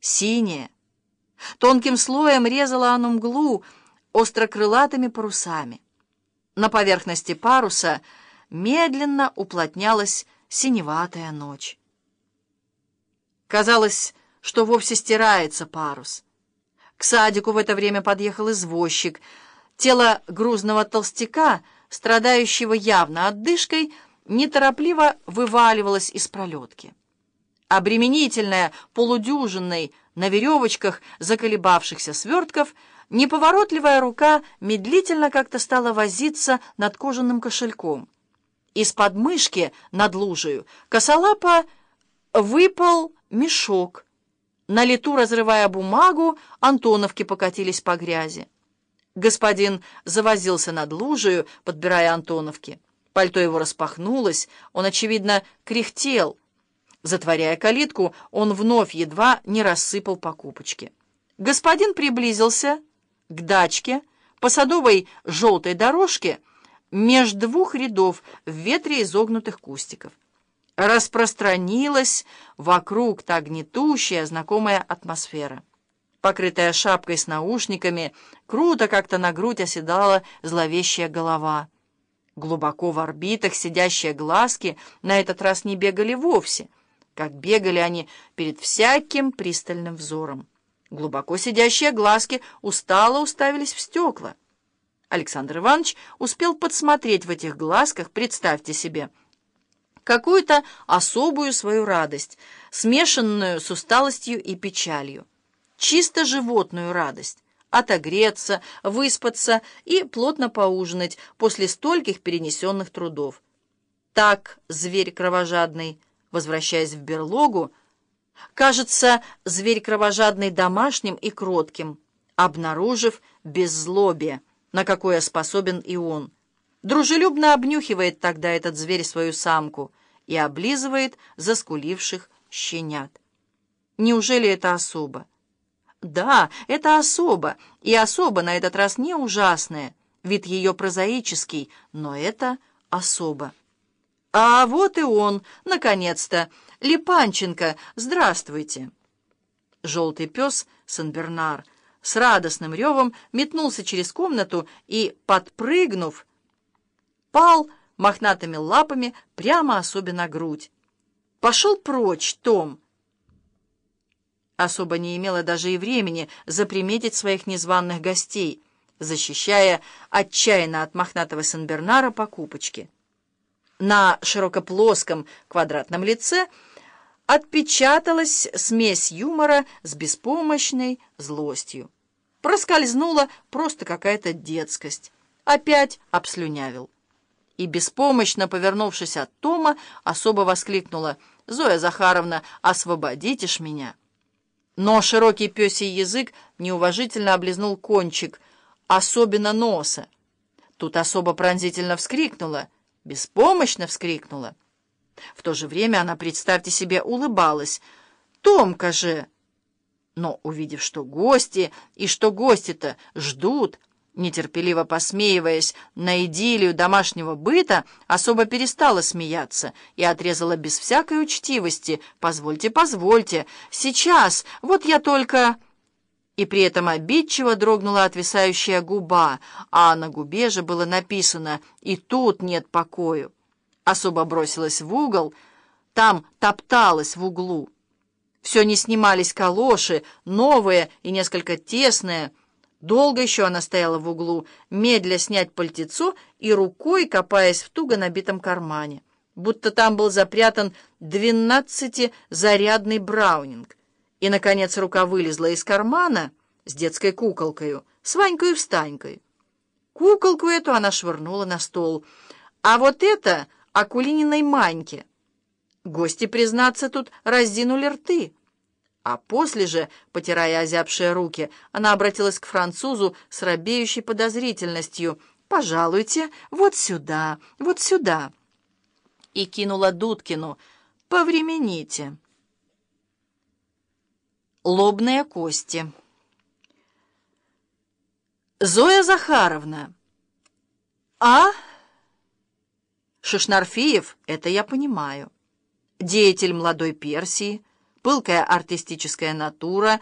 синее. Тонким слоем резало оно мглу острокрылатыми парусами. На поверхности паруса медленно уплотнялась синеватая ночь. Казалось, что вовсе стирается парус. К садику в это время подъехал извозчик. Тело грузного толстяка, страдающего явно отдышкой, неторопливо вываливалось из пролетки. Обременительная полудюжинной на веревочках заколебавшихся свертков, неповоротливая рука медлительно как-то стала возиться над кожаным кошельком. Из под мышки над лужею косолапо выпал мешок. На лету, разрывая бумагу, антоновки покатились по грязи. Господин завозился над лужею, подбирая антоновки. Пальто его распахнулось, он, очевидно, кряхтел. Затворяя калитку, он вновь едва не рассыпал покупочки. Господин приблизился к дачке по садовой желтой дорожке меж двух рядов в ветре изогнутых кустиков распространилась вокруг та гнетущая, знакомая атмосфера. Покрытая шапкой с наушниками, круто как-то на грудь оседала зловещая голова. Глубоко в орбитах сидящие глазки на этот раз не бегали вовсе, как бегали они перед всяким пристальным взором. Глубоко сидящие глазки устало уставились в стекла. Александр Иванович успел подсмотреть в этих глазках, представьте себе, какую-то особую свою радость, смешанную с усталостью и печалью. Чисто животную радость. Отогреться, выспаться и плотно поужинать после стольких перенесенных трудов. Так зверь кровожадный, возвращаясь в берлогу, кажется, зверь кровожадный домашним и кротким, обнаружив беззлобие, на какое способен и он. Дружелюбно обнюхивает тогда этот зверь свою самку — и облизывает заскуливших щенят. Неужели это особо? Да, это особо, и особо на этот раз не ужасная, вид ее прозаический, но это особо. А вот и он, наконец-то, Липанченко, здравствуйте. Желтый пес Сен-Бернар с радостным ревом метнулся через комнату и, подпрыгнув, пал мохнатыми лапами прямо особенно грудь. «Пошел прочь, Том!» Особо не имела даже и времени заприметить своих незваных гостей, защищая отчаянно от мохнатого Сен-Бернара покупочки. На широкоплоском квадратном лице отпечаталась смесь юмора с беспомощной злостью. Проскользнула просто какая-то детскость. Опять обслюнявил и, беспомощно повернувшись от Тома, особо воскликнула «Зоя Захаровна, освободите ж меня!» Но широкий пёсий язык неуважительно облизнул кончик, особенно носа. Тут особо пронзительно вскрикнула, беспомощно вскрикнула. В то же время она, представьте себе, улыбалась. «Томка же!» Но, увидев, что гости, и что гости-то ждут, нетерпеливо посмеиваясь на идиллию домашнего быта, особо перестала смеяться и отрезала без всякой учтивости «Позвольте, позвольте, сейчас, вот я только...» И при этом обидчиво дрогнула отвисающая губа, а на губе же было написано «И тут нет покою». Особо бросилась в угол, там топталась в углу. Все не снимались калоши, новые и несколько тесные, Долго еще она стояла в углу, медля снять пальтецо и рукой копаясь в туго набитом кармане, будто там был запрятан двенадцатизарядный браунинг. И, наконец, рука вылезла из кармана с детской куколкою, с Ванькой встанькой. Куколку эту она швырнула на стол. А вот это Акулининой Маньке. Гости, признаться, тут раздинули рты. А после же, потирая озябшие руки, она обратилась к французу с робеющей подозрительностью. «Пожалуйте, вот сюда, вот сюда!» И кинула Дудкину. «Повремените!» Лобные кости «Зоя Захаровна!» «А?» «Шишнарфиев, это я понимаю. Деятель молодой Персии» пылкая артистическая натура,